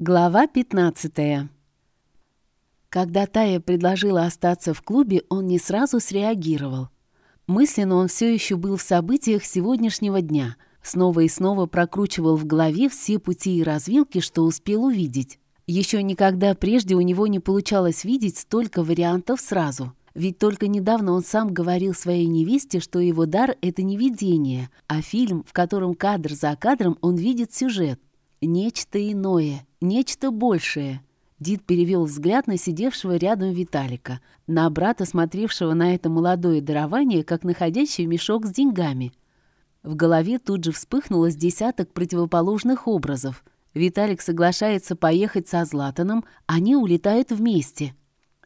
Глава 15 Когда Тая предложила остаться в клубе, он не сразу среагировал. Мысленно он все еще был в событиях сегодняшнего дня, снова и снова прокручивал в голове все пути и развилки, что успел увидеть. Еще никогда прежде у него не получалось видеть столько вариантов сразу. Ведь только недавно он сам говорил своей невесте, что его дар — это не видение, а фильм, в котором кадр за кадром он видит сюжет. Нечто иное, нечто большее. Дид перевел взгляд на сидевшего рядом Виталика, на брата, смотревшего на это молодое дарование, как находящий мешок с деньгами. В голове тут же вспыхнуло с десяток противоположных образов. Виталик соглашается поехать со Златаном, они улетают вместе.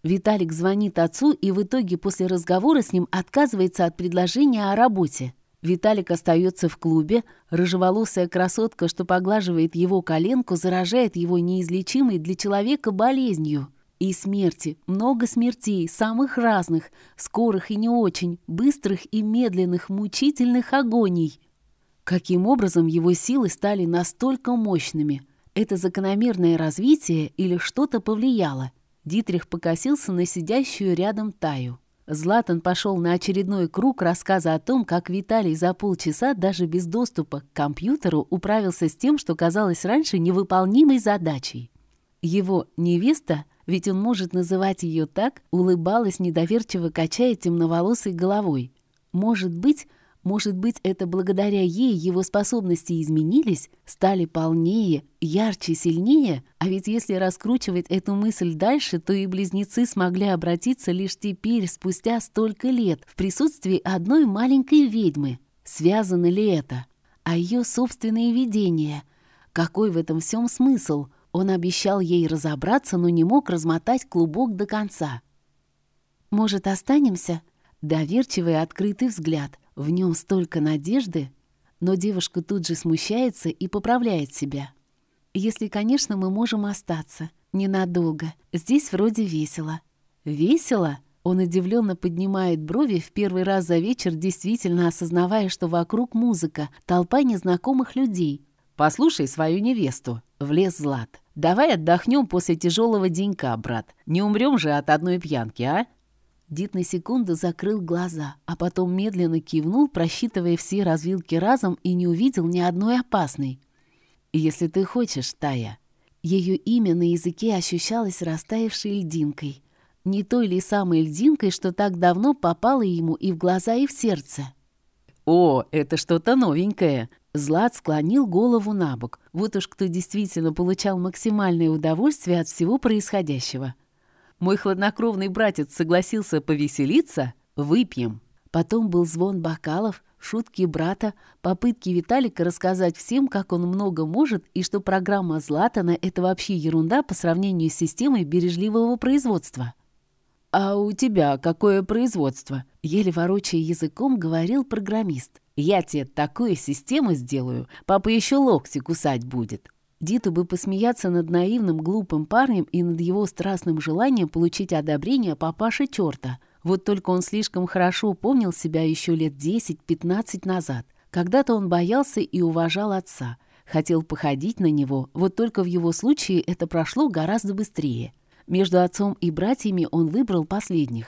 Виталик звонит отцу и в итоге после разговора с ним отказывается от предложения о работе. Виталик остается в клубе, рыжеволосая красотка, что поглаживает его коленку, заражает его неизлечимой для человека болезнью. И смерти, много смертей, самых разных, скорых и не очень, быстрых и медленных, мучительных агоний. Каким образом его силы стали настолько мощными? Это закономерное развитие или что-то повлияло? Дитрих покосился на сидящую рядом Таю. Златан пошел на очередной круг рассказа о том, как Виталий за полчаса даже без доступа к компьютеру управился с тем, что казалось раньше невыполнимой задачей. Его невеста, ведь он может называть ее так, улыбалась, недоверчиво качая темноволосой головой. Может быть, может быть, это благодаря ей его способности изменились, стали полнее, ярче, сильнее? А ведь если раскручивать эту мысль дальше, то и близнецы смогли обратиться лишь теперь, спустя столько лет, в присутствии одной маленькой ведьмы. Связано ли это? А ее собственные видения? Какой в этом всем смысл? Он обещал ей разобраться, но не мог размотать клубок до конца. «Может, останемся?» Доверчивый открытый взгляд. В нем столько надежды, но девушка тут же смущается и поправляет себя. Если, конечно, мы можем остаться. Ненадолго. Здесь вроде весело. Весело? Он удивленно поднимает брови, в первый раз за вечер действительно осознавая, что вокруг музыка, толпа незнакомых людей. «Послушай свою невесту», — влез Злат. «Давай отдохнем после тяжелого денька, брат. Не умрем же от одной пьянки, а?» Дид на секунду закрыл глаза, а потом медленно кивнул, просчитывая все развилки разом и не увидел ни одной опасной. «Если ты хочешь, Тая». Ее имя на языке ощущалось растаявшей льдинкой. Не той ли самой льдинкой, что так давно попала ему и в глаза, и в сердце. «О, это что-то новенькое!» Злат склонил голову на бок. Вот уж кто действительно получал максимальное удовольствие от всего происходящего. Мой хладнокровный братец согласился повеселиться? Выпьем. Потом был звон бокалов, шутки брата, попытки Виталика рассказать всем, как он много может, и что программа Златана — это вообще ерунда по сравнению с системой бережливого производства. «А у тебя какое производство?» — еле ворочая языком говорил программист. «Я тебе такую систему сделаю, папа еще локти кусать будет». Диту бы посмеяться над наивным, глупым парнем и над его страстным желанием получить одобрение папаши черта. Вот только он слишком хорошо помнил себя еще лет 10-15 назад. Когда-то он боялся и уважал отца. Хотел походить на него, вот только в его случае это прошло гораздо быстрее. Между отцом и братьями он выбрал последних.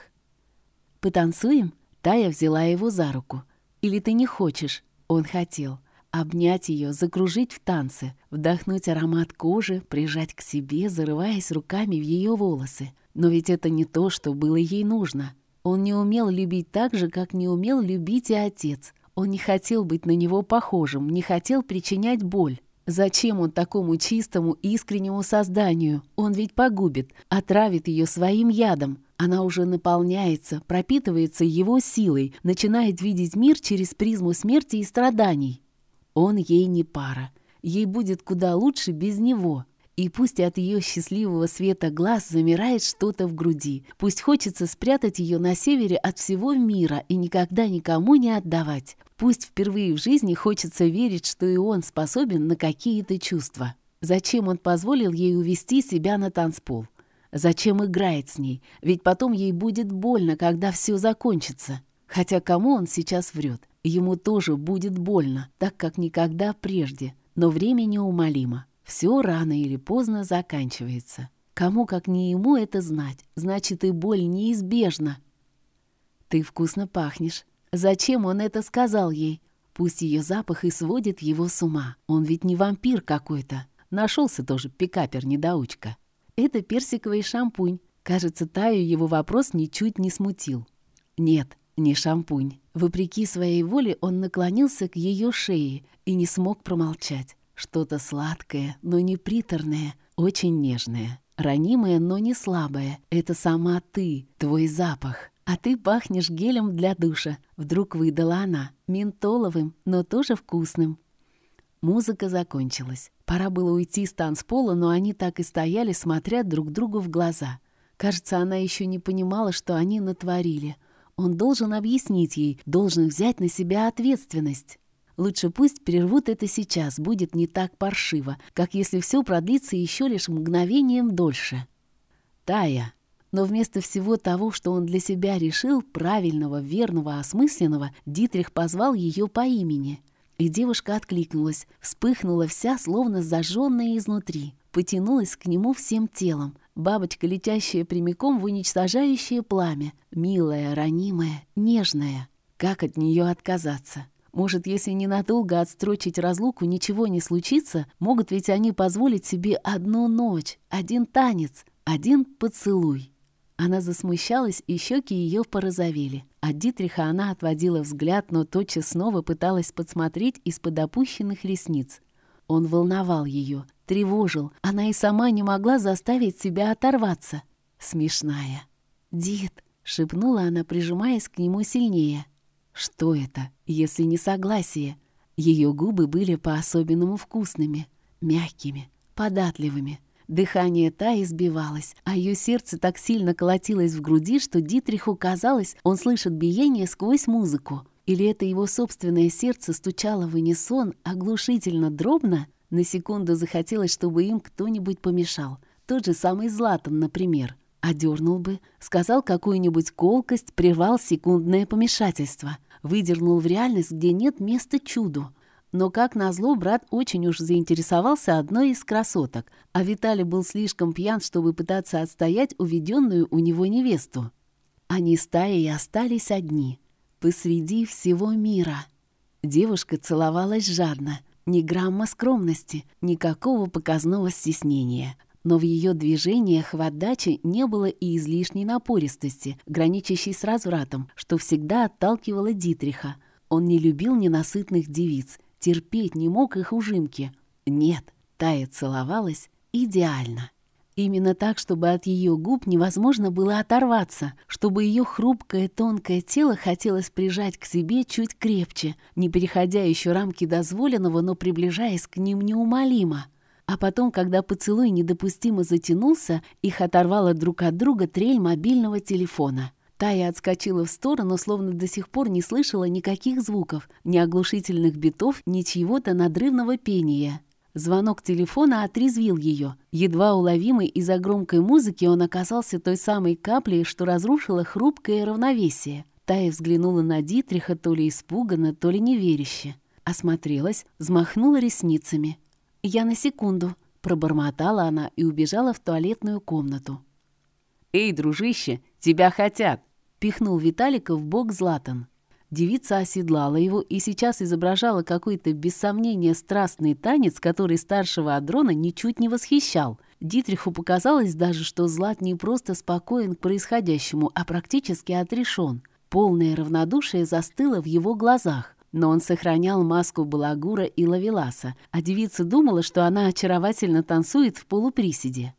«Потанцуем?» Тая взяла его за руку. «Или ты не хочешь?» Он хотел обнять ее, закружить в танце, вдохнуть аромат кожи, прижать к себе, зарываясь руками в ее волосы. Но ведь это не то, что было ей нужно. Он не умел любить так же, как не умел любить и отец. Он не хотел быть на него похожим, не хотел причинять боль. Зачем он такому чистому, искреннему созданию? Он ведь погубит, отравит ее своим ядом. Она уже наполняется, пропитывается его силой, начинает видеть мир через призму смерти и страданий. Он ей не пара. Ей будет куда лучше без него. И пусть от ее счастливого света глаз замирает что-то в груди. Пусть хочется спрятать ее на севере от всего мира и никогда никому не отдавать. Пусть впервые в жизни хочется верить, что и он способен на какие-то чувства. Зачем он позволил ей увести себя на танцпол? Зачем играет с ней? Ведь потом ей будет больно, когда все закончится. Хотя кому он сейчас врет? Ему тоже будет больно, так как никогда прежде, но время неумолимо. Все рано или поздно заканчивается. Кому, как не ему, это знать? Значит, и боль неизбежна. «Ты вкусно пахнешь». Зачем он это сказал ей? Пусть ее запах и сводит его с ума. Он ведь не вампир какой-то. Нашелся тоже пикапер-недоучка. Это персиковый шампунь. Кажется, Таю его вопрос ничуть не смутил. Нет, не шампунь. Вопреки своей воле он наклонился к ее шее и не смог промолчать. Что-то сладкое, но не приторное, очень нежное. Ранимое, но не слабое. Это сама ты, твой запах. «А ты пахнешь гелем для душа», — вдруг выдала она. «Ментоловым, но тоже вкусным». Музыка закончилась. Пора было уйти с танцпола, но они так и стояли, смотря друг другу в глаза. Кажется, она еще не понимала, что они натворили. Он должен объяснить ей, должен взять на себя ответственность. Лучше пусть прервут это сейчас, будет не так паршиво, как если все продлится еще лишь мгновением дольше. «Тая», но вместо всего того, что он для себя решил, правильного, верного, осмысленного, Дитрих позвал ее по имени. И девушка откликнулась, вспыхнула вся, словно зажженная изнутри, потянулась к нему всем телом. Бабочка, летящая прямиком в уничтожающее пламя, милая, ранимая, нежная. Как от нее отказаться? Может, если ненадолго отстрочить разлуку, ничего не случится, могут ведь они позволить себе одну ночь, один танец, один поцелуй. Она засмущалась, и щеки ее порозовели. От Дитриха она отводила взгляд, но тотчас снова пыталась подсмотреть из-под опущенных ресниц. Он волновал ее, тревожил. Она и сама не могла заставить себя оторваться. Смешная. «Дит!» — шепнула она, прижимаясь к нему сильнее. «Что это, если не согласие?» Ее губы были по-особенному вкусными, мягкими, податливыми. Дыхание та избивалось, а ее сердце так сильно колотилось в груди, что Дитриху казалось, он слышит биение сквозь музыку. Или это его собственное сердце стучало в унисон, оглушительно дробно? На секунду захотелось, чтобы им кто-нибудь помешал. Тот же самый Златан, например. Одернул бы, сказал какую-нибудь колкость, прервал секундное помешательство. Выдернул в реальность, где нет места чуду. Но, как назло, брат очень уж заинтересовался одной из красоток, а Виталий был слишком пьян, чтобы пытаться отстоять уведенную у него невесту. Они стаей остались одни, посреди всего мира. Девушка целовалась жадно, ни грамма скромности, никакого показного стеснения. Но в ее движениях в отдаче не было и излишней напористости, граничащей с развратом, что всегда отталкивало Дитриха. Он не любил ненасытных девиц, терпеть не мог их ужимки. Нет, Тая целовалась идеально. Именно так, чтобы от ее губ невозможно было оторваться, чтобы ее хрупкое тонкое тело хотелось прижать к себе чуть крепче, не переходя еще рамки дозволенного, но приближаясь к ним неумолимо. А потом, когда поцелуй недопустимо затянулся, их оторвало друг от друга трель мобильного телефона. Тая отскочила в сторону, словно до сих пор не слышала никаких звуков, ни оглушительных битов, ни чьего-то надрывного пения. Звонок телефона отрезвил ее. Едва уловимый из-за громкой музыки он оказался той самой каплей, что разрушила хрупкое равновесие. Тая взглянула на Дитриха то ли испуганно, то ли неверяще. Осмотрелась, взмахнула ресницами. «Я на секунду», — пробормотала она и убежала в туалетную комнату. «Эй, дружище, тебя хотят!» — пихнул Виталика в бок Златан. Девица оседлала его и сейчас изображала какой-то, без сомнения, страстный танец, который старшего Адрона ничуть не восхищал. Дитриху показалось даже, что Злат не просто спокоен к происходящему, а практически отрешен. Полное равнодушие застыло в его глазах. Но он сохранял маску балагура и лавеласа, а девица думала, что она очаровательно танцует в полуприседе.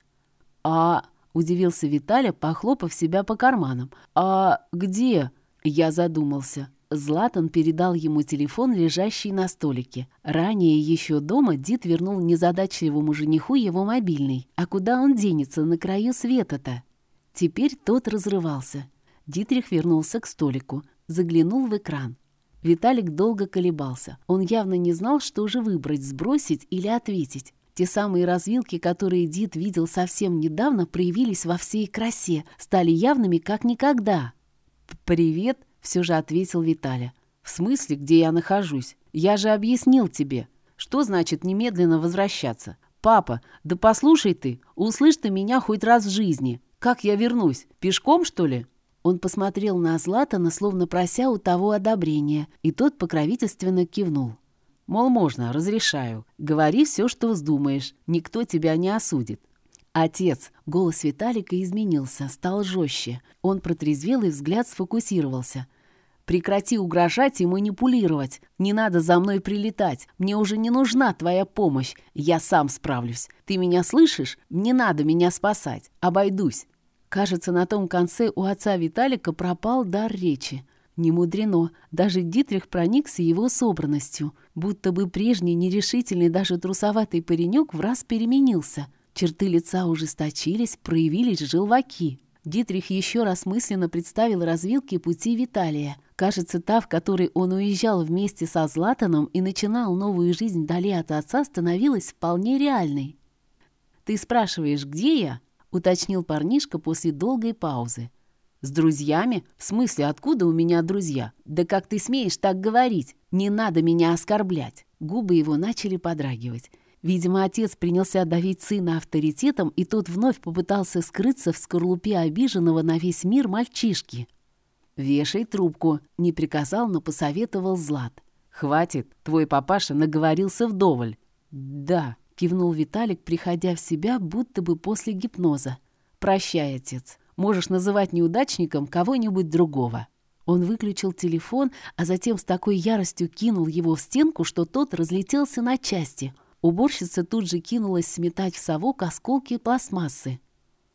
«А Удивился Виталя, похлопав себя по карманам. «А где?» Я задумался. Златан передал ему телефон, лежащий на столике. Ранее еще дома Дид вернул незадачливому жениху его мобильный. А куда он денется на краю света-то? Теперь тот разрывался. Дитрих вернулся к столику, заглянул в экран. Виталик долго колебался. Он явно не знал, что же выбрать, сбросить или ответить. Те самые развилки, которые Дид видел совсем недавно, проявились во всей красе, стали явными как никогда. «Привет», — все же ответил Виталя. «В смысле, где я нахожусь? Я же объяснил тебе. Что значит немедленно возвращаться? Папа, да послушай ты, услышь ты меня хоть раз в жизни. Как я вернусь? Пешком, что ли?» Он посмотрел на Златана, словно прося у того одобрения, и тот покровительственно кивнул. «Мол, можно, разрешаю. Говори все, что вздумаешь. Никто тебя не осудит. «Отец!» — голос Виталика изменился, стал жестче. Он протрезвел и взгляд сфокусировался. «Прекрати угрожать и манипулировать. Не надо за мной прилетать. Мне уже не нужна твоя помощь. Я сам справлюсь. Ты меня слышишь? Не надо меня спасать. Обойдусь». Кажется, на том конце у отца Виталика пропал дар речи. Не мудрено, даже Дитрих проникся его собранностью, будто бы прежний нерешительный даже трусоватый паренек в раз переменился. Черты лица ужесточились, проявились желваки. Дитрих еще раз мысленно представил развилки пути Виталия. Кажется, та, в которой он уезжал вместе со Златаном и начинал новую жизнь вдали от отца, становилась вполне реальной. «Ты спрашиваешь, где я?» — уточнил парнишка после долгой паузы. «С друзьями? В смысле, откуда у меня друзья? Да как ты смеешь так говорить? Не надо меня оскорблять!» Губы его начали подрагивать. Видимо, отец принялся давить сына авторитетом, и тот вновь попытался скрыться в скорлупе обиженного на весь мир мальчишки. «Вешай трубку», — не приказал, но посоветовал Злат. «Хватит, твой папаша наговорился вдоволь». «Да», — кивнул Виталик, приходя в себя, будто бы после гипноза. «Прощай, отец. Можешь называть неудачником кого-нибудь другого». Он выключил телефон, а затем с такой яростью кинул его в стенку, что тот разлетелся на части — Уборщица тут же кинулась сметать в совок осколки пластмассы.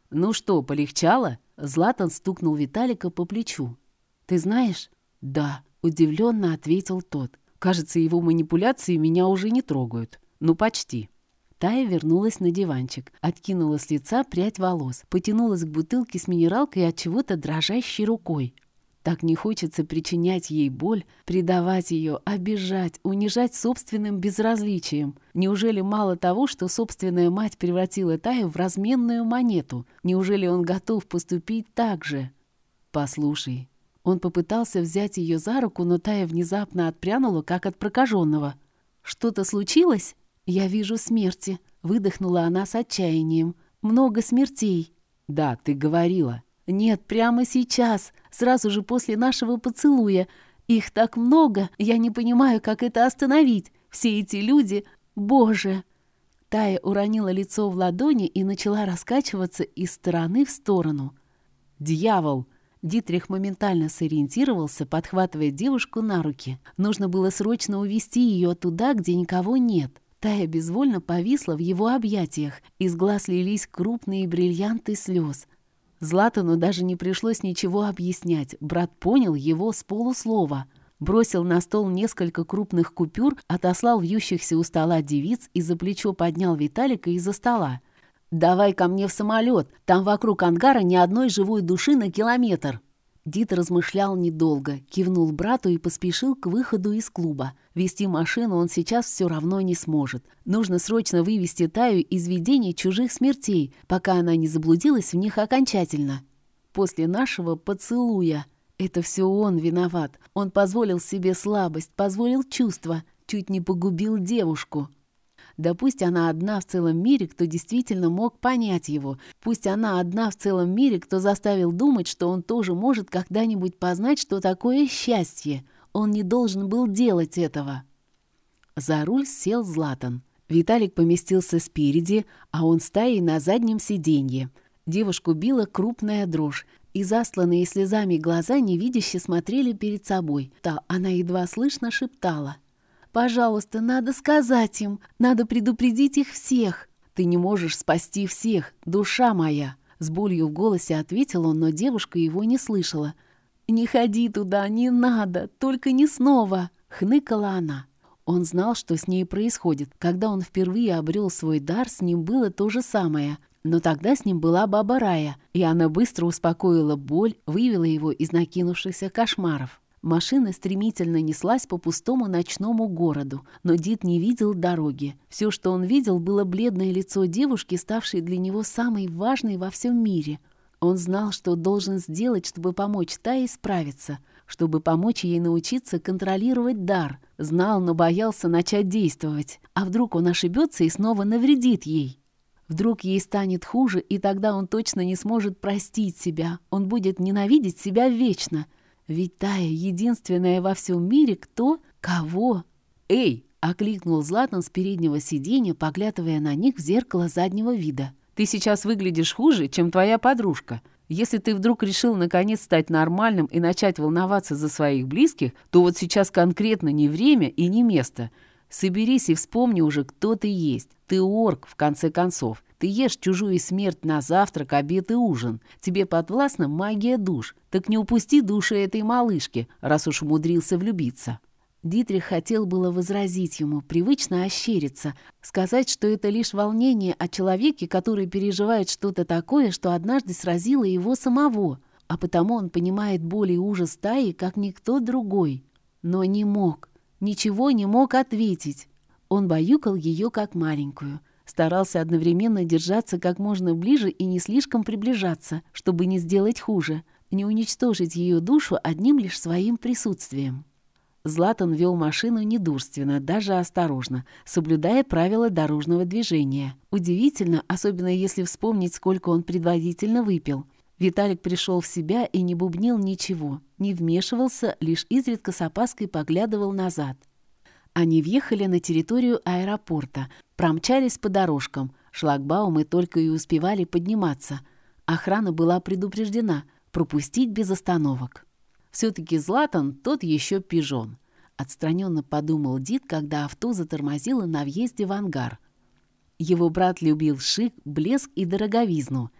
«Ну что, полегчало?» Златан стукнул Виталика по плечу. «Ты знаешь?» «Да», — удивленно ответил тот. «Кажется, его манипуляции меня уже не трогают. Ну, почти». Тая вернулась на диванчик, откинула с лица прядь волос, потянулась к бутылке с минералкой от чего-то дрожащей рукой. Так не хочется причинять ей боль, предавать ее, обижать, унижать собственным безразличием. Неужели мало того, что собственная мать превратила Таю в разменную монету? Неужели он готов поступить так же? «Послушай». Он попытался взять ее за руку, но Тая внезапно отпрянула, как от прокаженного. «Что-то случилось? Я вижу смерти», — выдохнула она с отчаянием. «Много смертей». «Да, ты говорила», нет, прямо сейчас, сразу же после нашего поцелуя. Их так много, я не понимаю, как это остановить. Все эти люди... Боже!» Тая уронила лицо в ладони и начала раскачиваться из стороны в сторону. «Дьявол!» Дитрих моментально сориентировался, подхватывая девушку на руки. Нужно было срочно увести ее туда, где никого нет. Тая безвольно повисла в его объятиях. Из глаз лились крупные бриллианты слез. Златану даже не пришлось ничего объяснять. Брат понял его с полуслова. Бросил на стол несколько крупных купюр, отослал вьющихся у стола девиц и за плечо поднял Виталика из-за стола. «Давай ко мне в самолет. Там вокруг ангара ни одной живой души на километр». Дит размышлял недолго, кивнул брату и поспешил к выходу из клуба. Вести машину он сейчас все равно не сможет. Нужно срочно вывести Таю из видений чужих смертей, пока она не заблудилась в них окончательно. После нашего поцелуя. Это все он виноват. Он позволил себе слабость, позволил чувства, чуть не погубил девушку. Да пусть она одна в целом мире, кто действительно мог понять его. Пусть она одна в целом мире, кто заставил думать, что он тоже может когда-нибудь познать, что такое счастье. Он не должен был делать этого. За руль сел Златан. Виталик поместился спереди, а он стаей на заднем сиденье. Девушку била крупная дрожь, и засланные слезами глаза невидяще смотрели перед собой. Та она едва слышно шептала. Пожалуйста, надо сказать им, надо предупредить их всех. Ты не можешь спасти всех, душа моя. С болью в голосе ответил он, но девушка его не слышала. «Не ходи туда, не надо, только не снова!» — хныкала она. Он знал, что с ней происходит. Когда он впервые обрел свой дар, с ним было то же самое. Но тогда с ним была баба Рая, и она быстро успокоила боль, вывела его из накинувшихся кошмаров. Машина стремительно неслась по пустому ночному городу, но Дид не видел дороги. Все, что он видел, было бледное лицо девушки, ставшей для него самой важной во всем мире. Он знал, что должен сделать, чтобы помочь Тае справиться, чтобы помочь ей научиться контролировать дар. Знал, но боялся начать действовать. А вдруг он ошибется и снова навредит ей? Вдруг ей станет хуже, и тогда он точно не сможет простить себя. Он будет ненавидеть себя вечно. Ведь Тая единственная во всем мире, кто, кого. «Эй!» — окликнул Златан с переднего сиденья, поглядывая на них в зеркало заднего вида. «Ты сейчас выглядишь хуже, чем твоя подружка. Если ты вдруг решил наконец стать нормальным и начать волноваться за своих близких, то вот сейчас конкретно не время и не место. Соберись и вспомни уже, кто ты есть. Ты орк, в конце концов. Ты ешь чужую смерть на завтрак, обед и ужин. Тебе подвластна магия душ. Так не упусти души этой малышки, раз уж умудрился влюбиться. Дитрих хотел было возразить ему, привычно ощериться, сказать, что это лишь волнение о человеке, который переживает что-то такое, что однажды сразило его самого, а потому он понимает боль и ужас стаи, как никто другой. Но не мог, ничего не мог ответить. Он баюкал ее как маленькую, старался одновременно держаться как можно ближе и не слишком приближаться, чтобы не сделать хуже, не уничтожить ее душу одним лишь своим присутствием. Златан вел машину недурственно, даже осторожно, соблюдая правила дорожного движения. Удивительно, особенно если вспомнить, сколько он предварительно выпил. Виталик пришел в себя и не бубнил ничего, не вмешивался, лишь изредка с опаской поглядывал назад. Они въехали на территорию аэропорта, промчались по дорожкам, шлагбаумы только и успевали подниматься. Охрана была предупреждена пропустить без остановок. Все-таки Златан тот еще пижон. Отстраненно подумал Дид, когда авто затормозило на въезде в ангар. Его брат любил шик, блеск и дороговизну.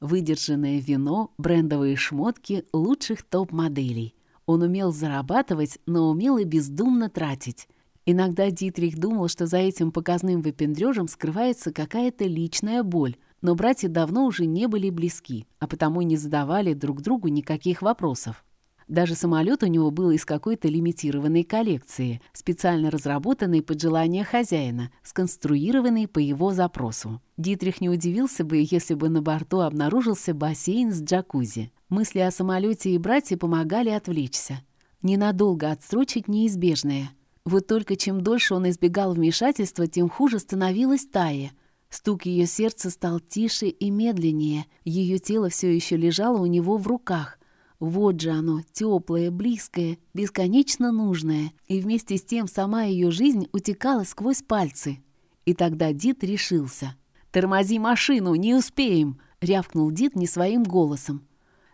Выдержанное вино, брендовые шмотки лучших топ-моделей. Он умел зарабатывать, но умел и бездумно тратить. Иногда Дитрих думал, что за этим показным выпендрежем скрывается какая-то личная боль, но братья давно уже не были близки, а потому не задавали друг другу никаких вопросов. Даже самолет у него был из какой-то лимитированной коллекции, специально разработанный под желание хозяина, сконструированный по его запросу. Дитрих не удивился бы, если бы на борту обнаружился бассейн с джакузи. Мысли о самолете и брате помогали отвлечься. Ненадолго отсрочить неизбежное. Вот только чем дольше он избегал вмешательства, тем хуже становилась Тая. Стук ее сердца стал тише и медленнее. Ее тело все еще лежало у него в руках. Вот же оно, теплое, близкое, бесконечно нужное, и вместе с тем сама ее жизнь утекала сквозь пальцы. И тогда Дид решился. «Тормози машину, не успеем!» — рявкнул Дид не своим голосом.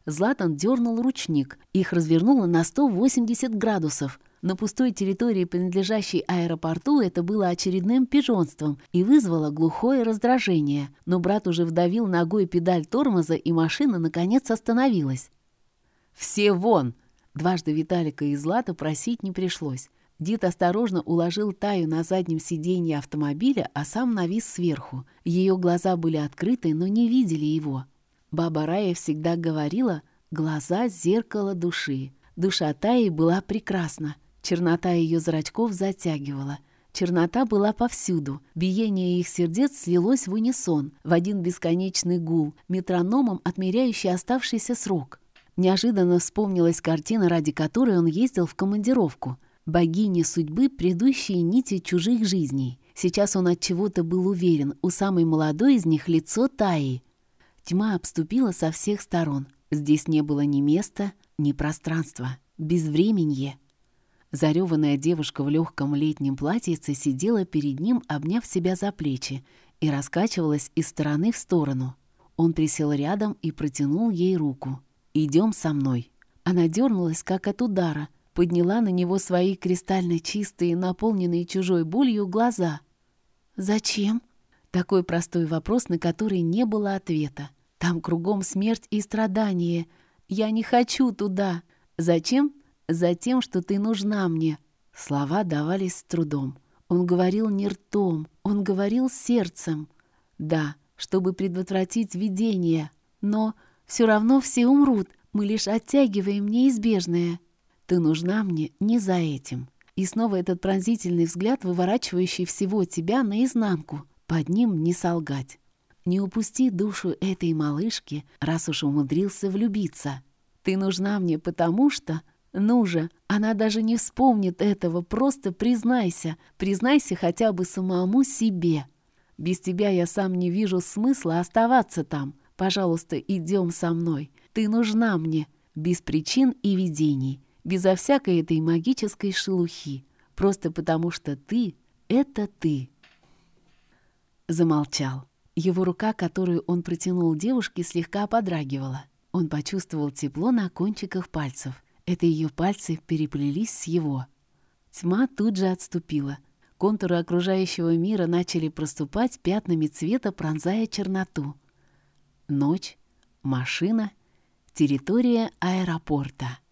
Златан дернул ручник, их развернуло на 180 градусов. На пустой территории, принадлежащей аэропорту, это было очередным пижонством и вызвало глухое раздражение. Но брат уже вдавил ногой педаль тормоза, и машина, наконец, остановилась. «Все вон!» Дважды Виталика и Злата просить не пришлось. Дид осторожно уложил Таю на заднем сиденье автомобиля, а сам навис сверху. Ее глаза были открыты, но не видели его. Баба Рая всегда говорила «глаза — зеркало души». Душа Таи была прекрасна. Чернота ее зрачков затягивала. Чернота была повсюду. Биение их сердец слилось в унисон, в один бесконечный гул, метрономом отмеряющий оставшийся срок. Неожиданно вспомнилась картина, ради которой он ездил в командировку. Богини судьбы, предыдущие нити чужих жизней. Сейчас он от чего-то был уверен, у самой молодой из них лицо Таи. Тьма обступила со всех сторон. Здесь не было ни места, ни пространства. Безвременье. Зареванная девушка в легком летнем платьице сидела перед ним, обняв себя за плечи, и раскачивалась из стороны в сторону. Он присел рядом и протянул ей руку. «Идем со мной». Она дернулась, как от удара, подняла на него свои кристально чистые, наполненные чужой болью глаза. «Зачем?» Такой простой вопрос, на который не было ответа. «Там кругом смерть и страдания. Я не хочу туда. Зачем? Затем, что ты нужна мне». Слова давались с трудом. Он говорил не ртом, он говорил сердцем. Да, чтобы предотвратить видение, но все равно все умрут, мы лишь оттягиваем неизбежное. Ты нужна мне не за этим. И снова этот пронзительный взгляд, выворачивающий всего тебя наизнанку. Под ним не солгать. Не упусти душу этой малышки, раз уж умудрился влюбиться. Ты нужна мне потому что... Ну же, она даже не вспомнит этого, просто признайся. Признайся хотя бы самому себе. Без тебя я сам не вижу смысла оставаться там. Пожалуйста, идем со мной. Ты нужна мне. Без причин и видений. Безо всякой этой магической шелухи. Просто потому что ты — это ты. Замолчал. Его рука, которую он протянул девушке, слегка подрагивала. Он почувствовал тепло на кончиках пальцев. Это ее пальцы переплелись с его. Тьма тут же отступила. Контуры окружающего мира начали проступать пятнами цвета, пронзая черноту. Ночь, машина, территория аэропорта —